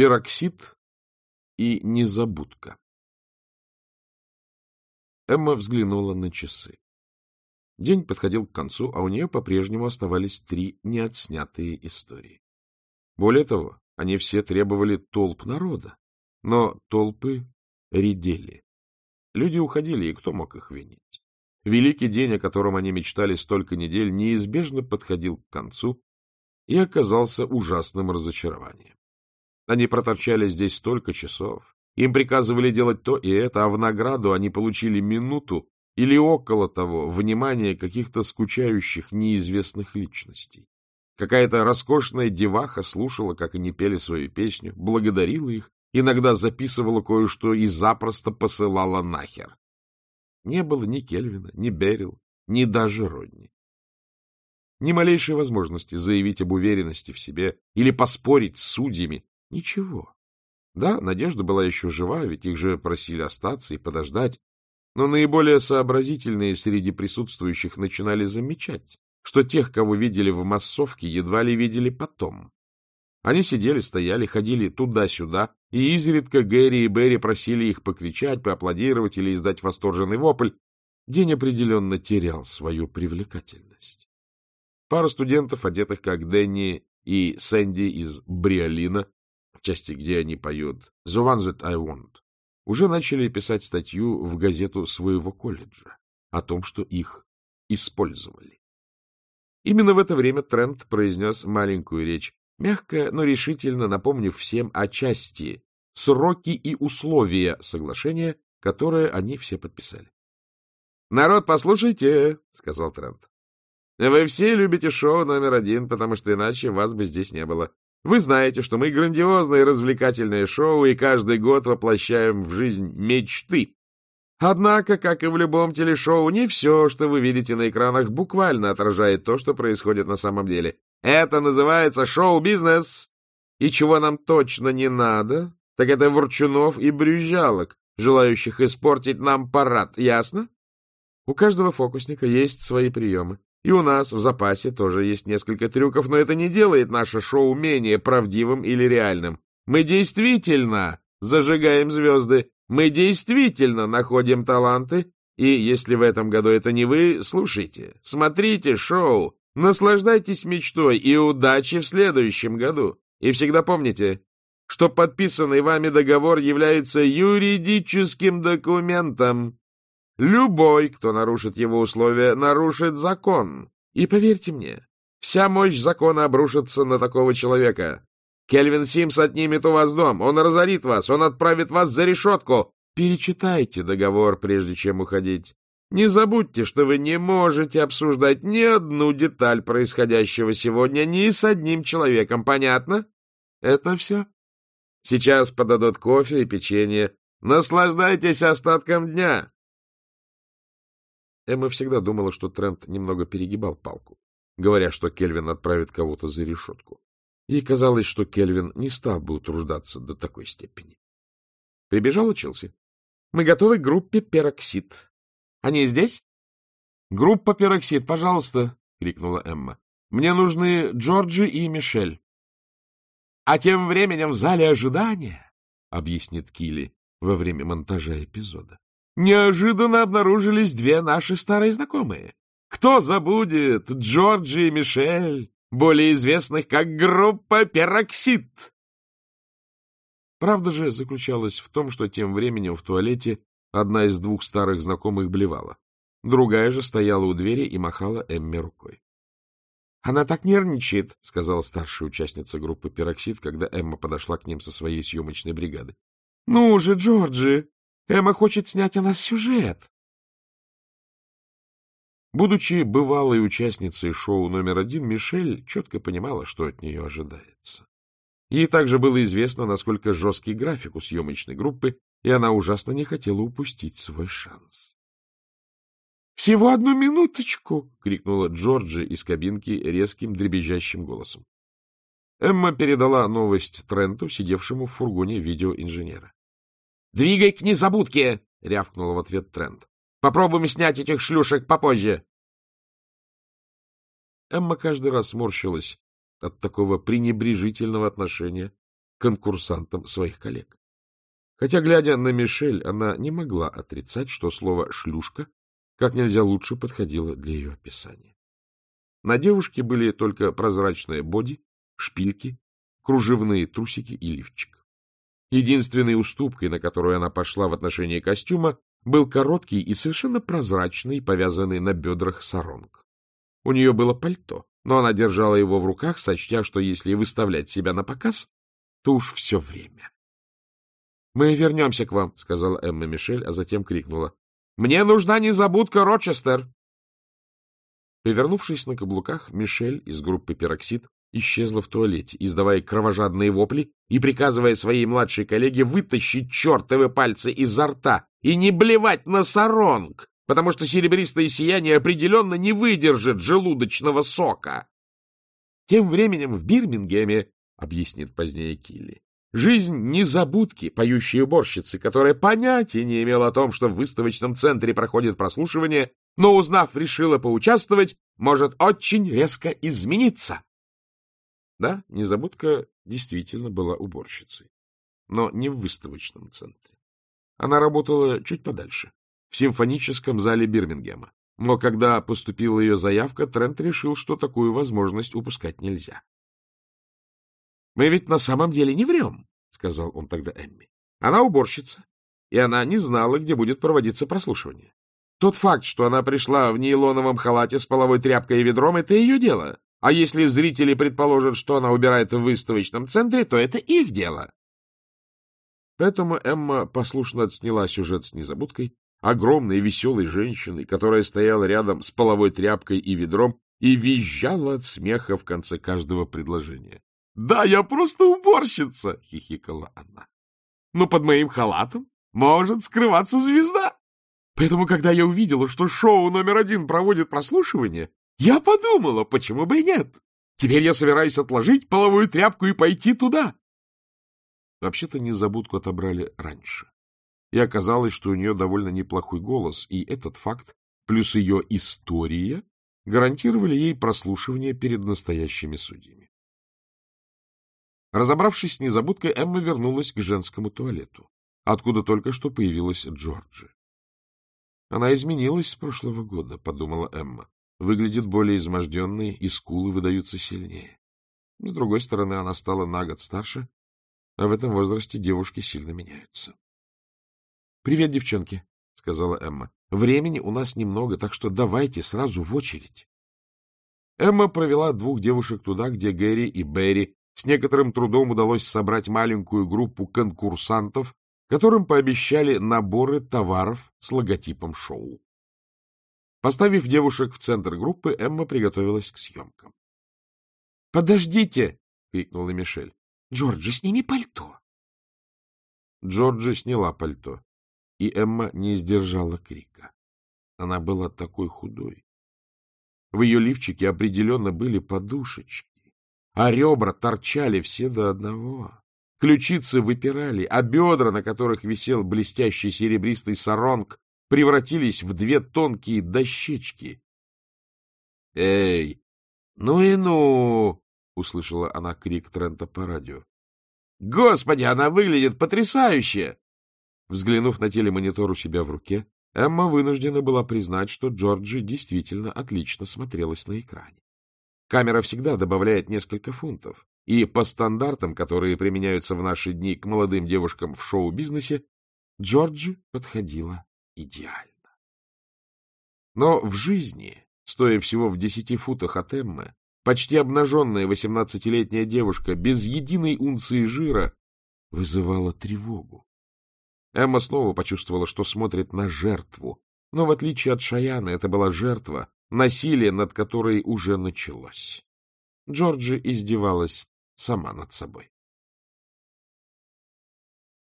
Пероксид и незабудка. Эмма взглянула на часы. День подходил к концу, а у нее по-прежнему оставались три неотснятые истории. Более того, они все требовали толп народа, но толпы редели. Люди уходили, и кто мог их винить? Великий день, о котором они мечтали столько недель, неизбежно подходил к концу и оказался ужасным разочарованием. Они проторчали здесь столько часов, им приказывали делать то и это, а в награду они получили минуту или около того внимания каких-то скучающих неизвестных личностей. Какая-то роскошная деваха слушала, как они пели свою песню, благодарила их, иногда записывала кое-что и запросто посылала нахер. Не было ни Кельвина, ни Берил, ни даже Родни. Ни малейшей возможности заявить об уверенности в себе или поспорить с судьями. Ничего. Да, Надежда была еще жива, ведь их же просили остаться и подождать. Но наиболее сообразительные среди присутствующих начинали замечать, что тех, кого видели в массовке, едва ли видели потом. Они сидели, стояли, ходили туда-сюда, и изредка Гэри и Берри просили их покричать, поаплодировать или издать восторженный вопль. День определенно терял свою привлекательность. Пара студентов, одетых как Дэнни и Сэнди из Бриолина, в части, где они поют «The one that I want», уже начали писать статью в газету своего колледжа о том, что их использовали. Именно в это время Трент произнес маленькую речь, мягко, но решительно напомнив всем о части, сроки и условия соглашения, которое они все подписали. — Народ, послушайте, — сказал Трент. — Вы все любите шоу номер один, потому что иначе вас бы здесь не было. Вы знаете, что мы грандиозное развлекательное шоу и каждый год воплощаем в жизнь мечты. Однако, как и в любом телешоу, не все, что вы видите на экранах, буквально отражает то, что происходит на самом деле. Это называется шоу-бизнес. И чего нам точно не надо, так это ворчунов и брюзжалок, желающих испортить нам парад, ясно? У каждого фокусника есть свои приемы. И у нас в запасе тоже есть несколько трюков, но это не делает наше шоу менее правдивым или реальным. Мы действительно зажигаем звезды, мы действительно находим таланты, и если в этом году это не вы, слушайте, смотрите шоу, Наслаждайтесь мечтой и удачи в следующем году. И всегда помните, что подписанный вами договор является юридическим документом. Любой, кто нарушит его условия, нарушит закон. И поверьте мне, вся мощь закона обрушится на такого человека. Кельвин Симс отнимет у вас дом, он разорит вас, он отправит вас за решетку. Перечитайте договор, прежде чем уходить. Не забудьте, что вы не можете обсуждать ни одну деталь происходящего сегодня ни с одним человеком. Понятно? Это все. Сейчас подадут кофе и печенье. Наслаждайтесь остатком дня. Эмма всегда думала, что Трент немного перегибал палку, говоря, что Кельвин отправит кого-то за решетку. Ей казалось, что Кельвин не стал бы утруждаться до такой степени. Прибежала Челси. — Мы готовы к группе «Пероксид». Они здесь? — Группа «Пероксид», пожалуйста, — крикнула Эмма. — Мне нужны Джорджи и Мишель. — А тем временем в зале ожидания, — объяснит Килли во время монтажа эпизода, — неожиданно обнаружились две наши старые знакомые. Кто забудет Джорджи и Мишель, более известных как группа «Пероксид»? Правда же заключалась в том, что тем временем в туалете Одна из двух старых знакомых блевала. Другая же стояла у двери и махала Эмме рукой. — Она так нервничает, — сказала старшая участница группы «Пероксид», когда Эмма подошла к ним со своей съемочной бригады. — Ну же, Джорджи, Эмма хочет снять о нас сюжет. Будучи бывалой участницей шоу номер один, Мишель четко понимала, что от нее ожидается. Ей также было известно, насколько жесткий график у съемочной группы, и она ужасно не хотела упустить свой шанс. — Всего одну минуточку! — крикнула Джорджи из кабинки резким дребезжащим голосом. Эмма передала новость Тренту, сидевшему в фургоне видеоинженера. — Двигай к незабудке! — рявкнула в ответ Трент. — Попробуем снять этих шлюшек попозже. Эмма каждый раз морщилась от такого пренебрежительного отношения конкурсантам своих коллег. Хотя, глядя на Мишель, она не могла отрицать, что слово «шлюшка» как нельзя лучше подходило для ее описания. На девушке были только прозрачные боди, шпильки, кружевные трусики и лифчик. Единственной уступкой, на которую она пошла в отношении костюма, был короткий и совершенно прозрачный, повязанный на бедрах саронг. У нее было пальто, но она держала его в руках, сочтя, что если выставлять себя на показ, то уж все время. — Мы вернемся к вам, — сказала Эмма Мишель, а затем крикнула. — Мне нужна незабудка Рочестер! Повернувшись на каблуках, Мишель из группы «Пероксид» исчезла в туалете, издавая кровожадные вопли и приказывая своей младшей коллеге вытащить чертовы пальцы изо рта и не блевать на саронг, потому что серебристое сияние определенно не выдержит желудочного сока. Тем временем в Бирмингеме, — объяснит позднее Килли, Жизнь незабудки, поющей уборщицы, которая понятия не имела о том, что в выставочном центре проходит прослушивание, но, узнав, решила поучаствовать, может очень резко измениться. Да, незабудка действительно была уборщицей, но не в выставочном центре. Она работала чуть подальше, в симфоническом зале Бирмингема. Но когда поступила ее заявка, Трент решил, что такую возможность упускать нельзя. — Мы ведь на самом деле не врем, — сказал он тогда Эмми. — Она уборщица, и она не знала, где будет проводиться прослушивание. Тот факт, что она пришла в нейлоновом халате с половой тряпкой и ведром, — это ее дело. А если зрители предположат, что она убирает в выставочном центре, то это их дело. Поэтому Эмма послушно отсняла сюжет с незабудкой, огромной веселой женщиной, которая стояла рядом с половой тряпкой и ведром и визжала от смеха в конце каждого предложения. Да, я просто уборщица, — хихикала она. Но под моим халатом может скрываться звезда. Поэтому, когда я увидела, что шоу номер один проводит прослушивание, я подумала, почему бы и нет. Теперь я собираюсь отложить половую тряпку и пойти туда. Вообще-то незабудку отобрали раньше. И оказалось, что у нее довольно неплохой голос, и этот факт, плюс ее история, гарантировали ей прослушивание перед настоящими судьями. Разобравшись с незабудкой, Эмма вернулась к женскому туалету, откуда только что появилась Джорджи. Она изменилась с прошлого года, — подумала Эмма. Выглядит более изможденной, и скулы выдаются сильнее. С другой стороны, она стала на год старше, а в этом возрасте девушки сильно меняются. — Привет, девчонки, — сказала Эмма. — Времени у нас немного, так что давайте сразу в очередь. Эмма провела двух девушек туда, где Гэри и Берри с некоторым трудом удалось собрать маленькую группу конкурсантов, которым пообещали наборы товаров с логотипом шоу. Поставив девушек в центр группы, Эмма приготовилась к съемкам. — Подождите! — крикнула Мишель. — Джорджи, сними пальто! Джорджи сняла пальто, и Эмма не сдержала крика. Она была такой худой. В ее лифчике определенно были подушечки а ребра торчали все до одного. Ключицы выпирали, а бедра, на которых висел блестящий серебристый саронг, превратились в две тонкие дощечки. — Эй, ну и ну! — услышала она крик Трента по радио. — Господи, она выглядит потрясающе! Взглянув на телемонитор у себя в руке, Эмма вынуждена была признать, что Джорджи действительно отлично смотрелась на экране. Камера всегда добавляет несколько фунтов, и по стандартам, которые применяются в наши дни к молодым девушкам в шоу-бизнесе, Джорджи подходила идеально. Но в жизни, стоя всего в десяти футах от Эммы, почти обнаженная восемнадцатилетняя девушка без единой унции жира вызывала тревогу. Эмма снова почувствовала, что смотрит на жертву, но в отличие от Шаяна это была жертва, насилие над которой уже началось. Джорджи издевалась сама над собой.